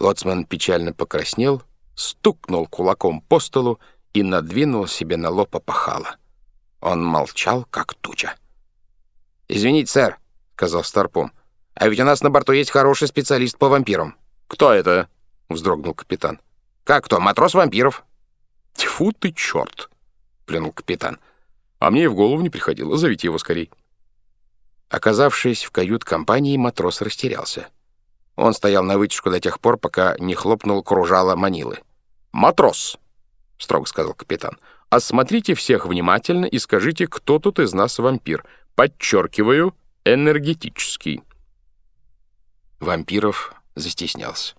Лоцман печально покраснел, стукнул кулаком по столу и надвинул себе на лоб опахало. Он молчал, как туча. «Извините, сэр», — сказал Старпом, — «а ведь у нас на борту есть хороший специалист по вампирам». «Кто это?» — вздрогнул капитан. «Как кто? Матрос вампиров». «Тьфу ты, черт!» — плюнул капитан. «А мне и в голову не приходило. Зовите его скорей». Оказавшись в кают-компании, матрос растерялся. Он стоял на вытяжку до тех пор, пока не хлопнул кружало Манилы. «Матрос!» — строго сказал капитан. «Осмотрите всех внимательно и скажите, кто тут из нас вампир. Подчеркиваю, энергетический». Вампиров застеснялся.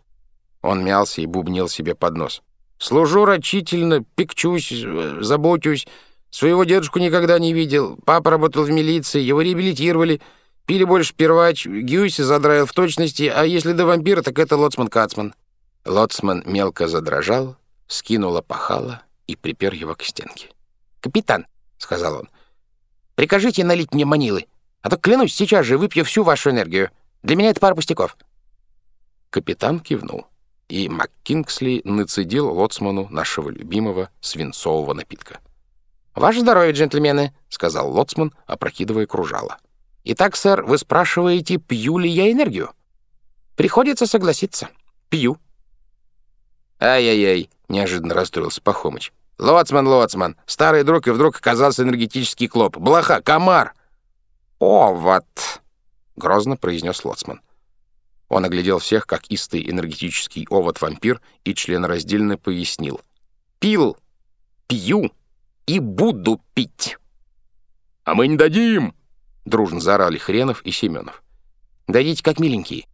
Он мялся и бубнил себе под нос. «Служу рачительно, пекчусь, заботюсь. Своего дедушку никогда не видел. Папа работал в милиции, его реабилитировали». Пили больше первач, Гюйси задраил в точности, а если до вампира, так это лоцман-кацман». Лоцман мелко задрожал, скинул опахало и припер его к стенке. «Капитан», — сказал он, — «прикажите налить мне манилы, а то, клянусь, сейчас же выпью всю вашу энергию. Для меня это пара пустяков». Капитан кивнул, и МакКингсли нацедил лоцману нашего любимого свинцового напитка. «Ваше здоровье, джентльмены», — сказал лоцман, опрокидывая кружало. Итак, сэр, вы спрашиваете, пью ли я энергию? Приходится согласиться. Пью. Ай-яй-яй, неожиданно расстроился Пахомыч. Лоцман, Лоцман, старый друг и вдруг оказался энергетический клоп. Блоха, комар. О, вот, грозно произнес Лоцман. Он оглядел всех, как истый энергетический овод-вампир, и членораздельно пояснил. «Пил, пью и буду пить». «А мы не дадим!» Дружно заорали Хренов и Семенов. «Дадите как миленькие.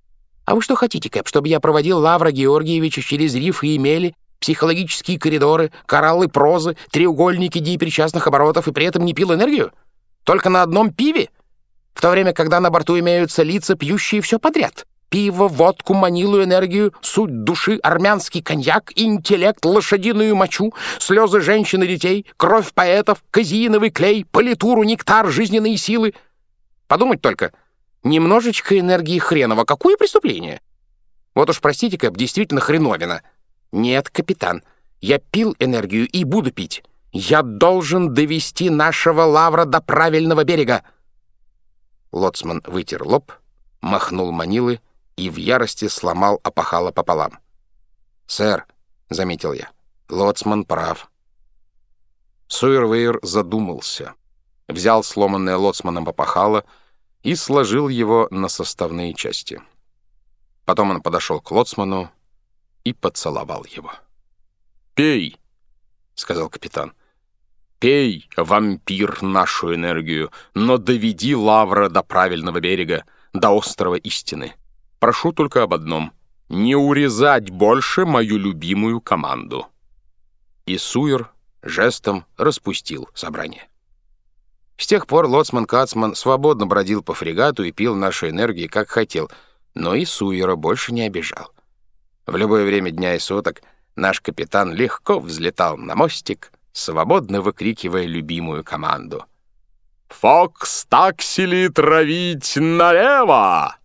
А вы что хотите, Кэп, чтобы я проводил Лавра Георгиевича через рифы и мели, психологические коридоры, кораллы прозы, треугольники диапричастных оборотов и при этом не пил энергию? Только на одном пиве? В то время, когда на борту имеются лица, пьющие все подряд. Пиво, водку, манилу, энергию, суть души, армянский коньяк, интеллект, лошадиную мочу, слезы женщин и детей, кровь поэтов, казеиновый клей, политуру, нектар, жизненные силы — Подумать только. Немножечко энергии хренова. Какое преступление? Вот уж простите, Кэп, действительно хреновина. Нет, капитан, я пил энергию и буду пить. Я должен довести нашего лавра до правильного берега. Лоцман вытер лоб, махнул манилы и в ярости сломал опахало пополам. «Сэр», — заметил я, — «лоцман прав». Суэрвейер задумался взял сломанное лоцманом попахало и сложил его на составные части. Потом он подошел к лоцману и поцеловал его. «Пей!» — сказал капитан. «Пей, вампир, нашу энергию, но доведи лавра до правильного берега, до острова истины. Прошу только об одном — не урезать больше мою любимую команду». И Суер жестом распустил собрание. С тех пор лоцман Кацман свободно бродил по фрегату и пил нашу энергию, как хотел, но и Суера больше не обижал. В любое время дня и суток наш капитан легко взлетал на мостик, свободно выкрикивая любимую команду. «Фокс таксили травить налево!»